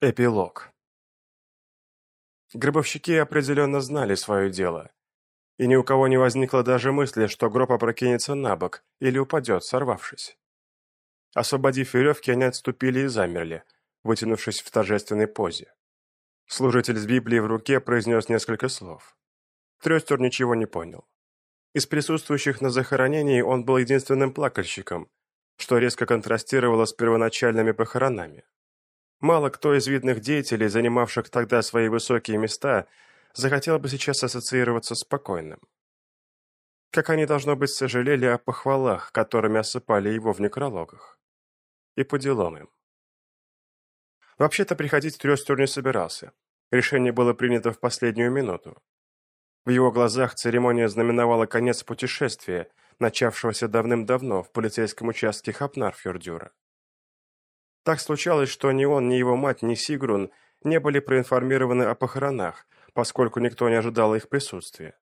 Эпилог. Гробовщики определенно знали свое дело, и ни у кого не возникло даже мысли, что гроб опрокинется на бок или упадет, сорвавшись. Освободив веревки, они отступили и замерли, вытянувшись в торжественной позе. Служитель с Библией в руке произнес несколько слов. Трестер ничего не понял. Из присутствующих на захоронении он был единственным плакальщиком, что резко контрастировало с первоначальными похоронами. Мало кто из видных деятелей, занимавших тогда свои высокие места, захотел бы сейчас ассоциироваться с спокойным. Как они, должно быть, сожалели о похвалах, которыми осыпали его в некрологах. И по делам им. Вообще-то приходить Трёстер не собирался. Решение было принято в последнюю минуту. В его глазах церемония знаменовала конец путешествия, начавшегося давным-давно в полицейском участке Хапнарфьордюра. Так случалось, что ни он, ни его мать, ни Сигрун не были проинформированы о похоронах, поскольку никто не ожидал их присутствия.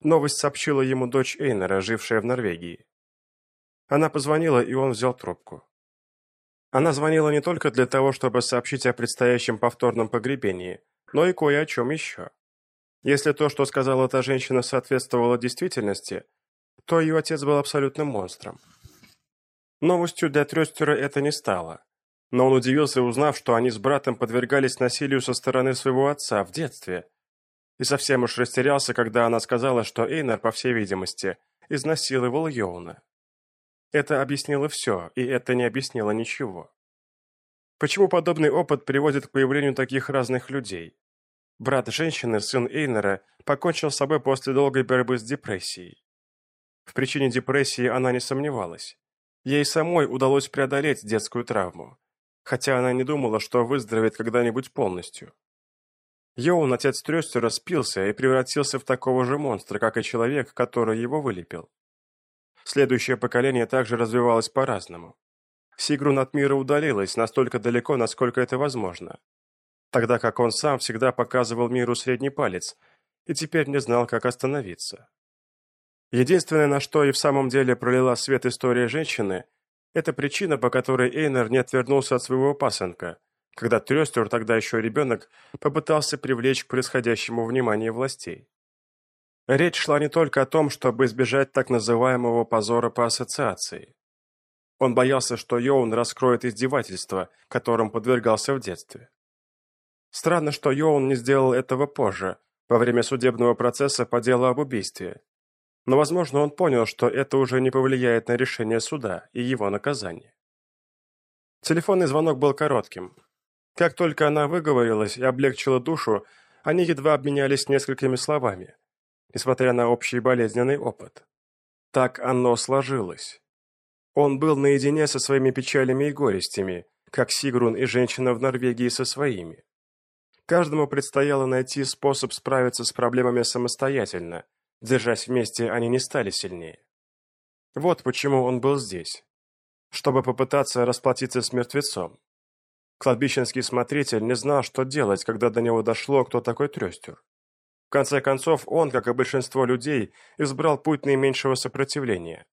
Новость сообщила ему дочь Эйнера, жившая в Норвегии. Она позвонила, и он взял трубку. Она звонила не только для того, чтобы сообщить о предстоящем повторном погребении, но и кое о чем еще. Если то, что сказала эта женщина, соответствовало действительности, то ее отец был абсолютным монстром. Новостью для Трёстера это не стало. Но он удивился, узнав, что они с братом подвергались насилию со стороны своего отца в детстве. И совсем уж растерялся, когда она сказала, что Эйнар, по всей видимости, изнасиловал Йоуна. Это объяснило все, и это не объяснило ничего. Почему подобный опыт приводит к появлению таких разных людей? Брат женщины, сын Эйнера, покончил с собой после долгой борьбы с депрессией. В причине депрессии она не сомневалась. Ей самой удалось преодолеть детскую травму, хотя она не думала, что выздоровеет когда-нибудь полностью. Йоун, отец Трёстера, спился и превратился в такого же монстра, как и человек, который его вылепил. Следующее поколение также развивалось по-разному. Сигрун от мира удалилась настолько далеко, насколько это возможно, тогда как он сам всегда показывал миру средний палец и теперь не знал, как остановиться. Единственное, на что и в самом деле пролила свет история женщины, это причина, по которой Эйнер не отвернулся от своего пасынка, когда Трёстер, тогда еще ребенок, попытался привлечь к происходящему внимание властей. Речь шла не только о том, чтобы избежать так называемого позора по ассоциации. Он боялся, что Йоун раскроет издевательства, которым подвергался в детстве. Странно, что Йоун не сделал этого позже, во время судебного процесса по делу об убийстве, но, возможно, он понял, что это уже не повлияет на решение суда и его наказание. Телефонный звонок был коротким. Как только она выговорилась и облегчила душу, они едва обменялись несколькими словами, несмотря на общий болезненный опыт. Так оно сложилось. Он был наедине со своими печалями и горестями, как Сигрун и женщина в Норвегии со своими. Каждому предстояло найти способ справиться с проблемами самостоятельно, Держась вместе, они не стали сильнее. Вот почему он был здесь. Чтобы попытаться расплатиться с мертвецом. Кладбищенский смотритель не знал, что делать, когда до него дошло, кто такой Трёстер. В конце концов, он, как и большинство людей, избрал путь наименьшего сопротивления.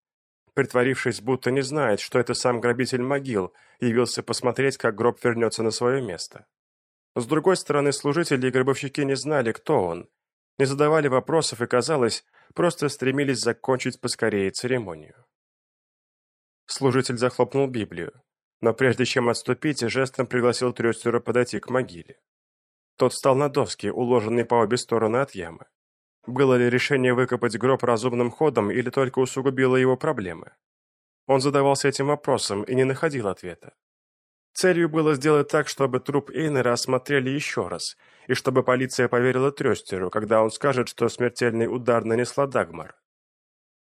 Притворившись, будто не знает, что это сам грабитель могил, явился посмотреть, как гроб вернется на свое место. С другой стороны, служители и гробовщики не знали, кто он, не задавали вопросов и, казалось, просто стремились закончить поскорее церемонию. Служитель захлопнул Библию, но прежде чем отступить, жестом пригласил Трёстера подойти к могиле. Тот встал на доски, уложенные по обе стороны от ямы. Было ли решение выкопать гроб разумным ходом или только усугубило его проблемы? Он задавался этим вопросом и не находил ответа. Целью было сделать так, чтобы труп Эйнера осмотрели еще раз, и чтобы полиция поверила Трёстеру, когда он скажет, что смертельный удар нанесла Дагмар.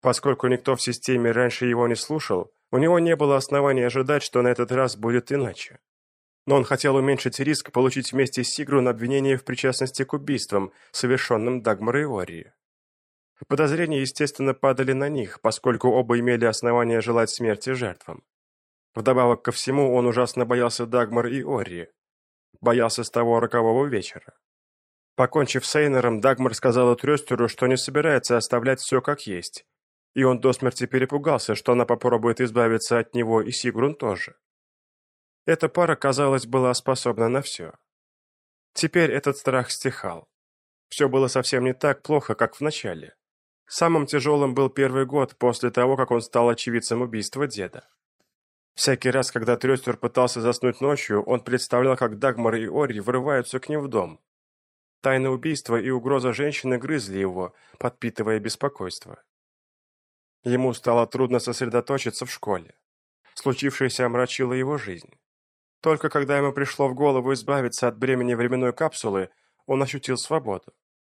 Поскольку никто в системе раньше его не слушал, у него не было оснований ожидать, что на этот раз будет иначе. Но он хотел уменьшить риск получить вместе с Сигрун обвинение в причастности к убийствам, совершенным Дагмар и Ории. Подозрения, естественно, падали на них, поскольку оба имели основания желать смерти жертвам. Вдобавок ко всему, он ужасно боялся Дагмар и Орри. Боялся с того рокового вечера. Покончив с Эйнером, Дагмар сказала Трёстеру, что не собирается оставлять все как есть, и он до смерти перепугался, что она попробует избавиться от него и Сигрун тоже. Эта пара, казалось, была способна на все. Теперь этот страх стихал. Все было совсем не так плохо, как в начале. Самым тяжелым был первый год после того, как он стал очевидцем убийства деда. Всякий раз, когда Трёстер пытался заснуть ночью, он представлял, как Дагмар и Ори врываются к ним в дом. Тайна убийства и угроза женщины грызли его, подпитывая беспокойство. Ему стало трудно сосредоточиться в школе. Случившееся омрачило его жизнь. Только когда ему пришло в голову избавиться от бремени временной капсулы, он ощутил свободу.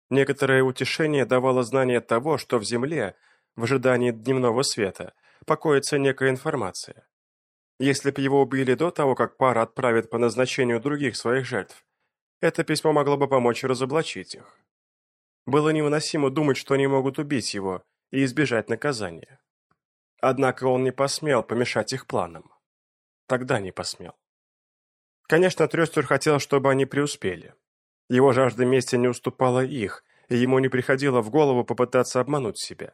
Некоторое утешение давало знание того, что в Земле, в ожидании дневного света, покоится некая информация. Если бы его убили до того, как пара отправит по назначению других своих жертв, это письмо могло бы помочь разоблачить их. Было невыносимо думать, что они могут убить его и избежать наказания. Однако он не посмел помешать их планам. Тогда не посмел. Конечно, Трёстер хотел, чтобы они преуспели. Его жажда мести не уступала их, и ему не приходило в голову попытаться обмануть себя.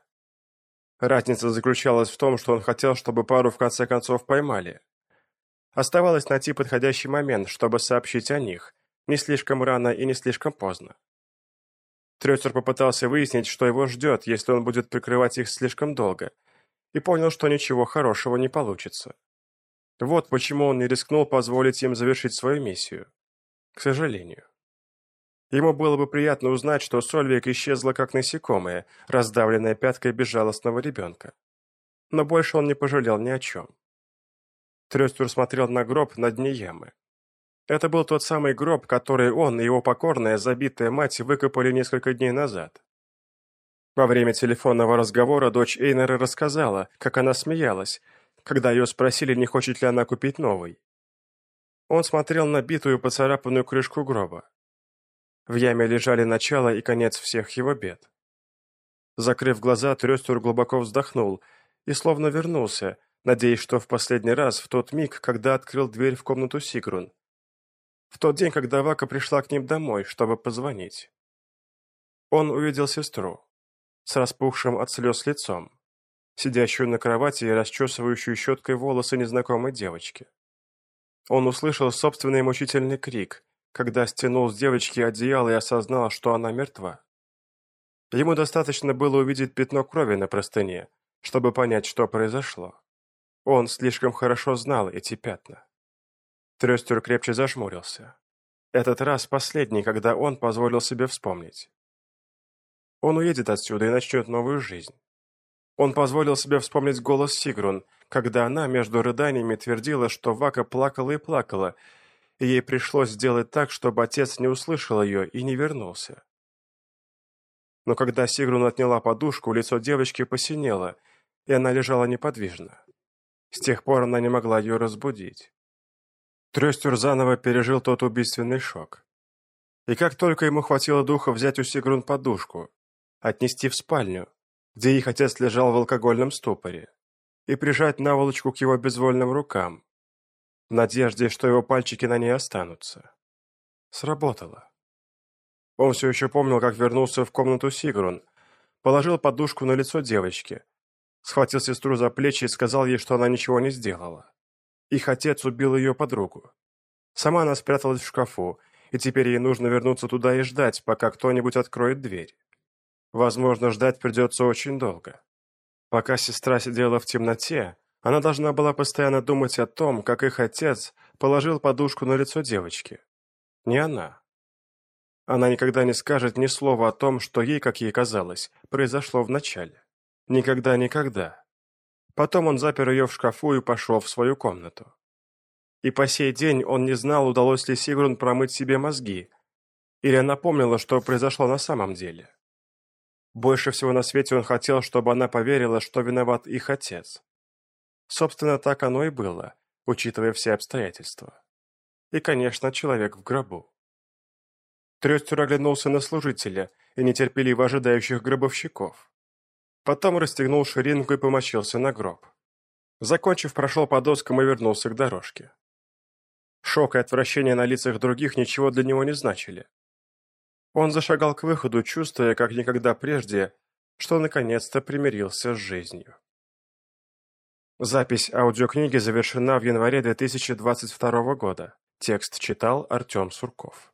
Разница заключалась в том, что он хотел, чтобы пару в конце концов поймали. Оставалось найти подходящий момент, чтобы сообщить о них, не слишком рано и не слишком поздно. Трёцер попытался выяснить, что его ждет, если он будет прикрывать их слишком долго, и понял, что ничего хорошего не получится. Вот почему он не рискнул позволить им завершить свою миссию. К сожалению. Ему было бы приятно узнать, что Сольвик исчезла как насекомое, раздавленная пяткой безжалостного ребенка. Но больше он не пожалел ни о чем. Трёстер смотрел на гроб на дне ямы. Это был тот самый гроб, который он и его покорная, забитая мать выкопали несколько дней назад. Во время телефонного разговора дочь Эйнера рассказала, как она смеялась, когда ее спросили, не хочет ли она купить новый. Он смотрел на битую поцарапанную крышку гроба. В яме лежали начало и конец всех его бед. Закрыв глаза, Трёстер глубоко вздохнул и словно вернулся, надеясь, что в последний раз, в тот миг, когда открыл дверь в комнату Сигрун. В тот день, когда Вака пришла к ним домой, чтобы позвонить. Он увидел сестру с распухшим от слез лицом, сидящую на кровати и расчесывающую щеткой волосы незнакомой девочки. Он услышал собственный мучительный крик, когда стянул с девочки одеяло и осознал, что она мертва. Ему достаточно было увидеть пятно крови на простыне, чтобы понять, что произошло. Он слишком хорошо знал эти пятна. Трестер крепче зажмурился. Этот раз последний, когда он позволил себе вспомнить. Он уедет отсюда и начнет новую жизнь. Он позволил себе вспомнить голос Сигрун, когда она между рыданиями твердила, что Вака плакала и плакала, и ей пришлось сделать так, чтобы отец не услышал ее и не вернулся. Но когда Сигрун отняла подушку, лицо девочки посинело, и она лежала неподвижно. С тех пор она не могла ее разбудить. Трестер заново пережил тот убийственный шок. И как только ему хватило духа взять у Сигрун подушку, отнести в спальню, где их отец лежал в алкогольном ступоре, и прижать наволочку к его безвольным рукам, в надежде, что его пальчики на ней останутся. Сработало. Он все еще помнил, как вернулся в комнату Сигрун, положил подушку на лицо девочки, схватил сестру за плечи и сказал ей, что она ничего не сделала. Их отец убил ее подругу. Сама она спряталась в шкафу, и теперь ей нужно вернуться туда и ждать, пока кто-нибудь откроет дверь. Возможно, ждать придется очень долго. Пока сестра сидела в темноте, она должна была постоянно думать о том, как их отец положил подушку на лицо девочки. Не она. Она никогда не скажет ни слова о том, что ей, как ей казалось, произошло в начале. Никогда-никогда. Потом он запер ее в шкафу и пошел в свою комнату. И по сей день он не знал, удалось ли Сигрун промыть себе мозги, или она помнила, что произошло на самом деле. Больше всего на свете он хотел, чтобы она поверила, что виноват их отец. Собственно, так оно и было, учитывая все обстоятельства. И, конечно, человек в гробу. Трестер оглянулся на служителя и нетерпеливо ожидающих гробовщиков. Потом расстегнул ширинку и помочился на гроб. Закончив, прошел по доскам и вернулся к дорожке. Шок и отвращение на лицах других ничего для него не значили. Он зашагал к выходу, чувствуя, как никогда прежде, что наконец-то примирился с жизнью. Запись аудиокниги завершена в январе 2022 года. Текст читал Артем Сурков.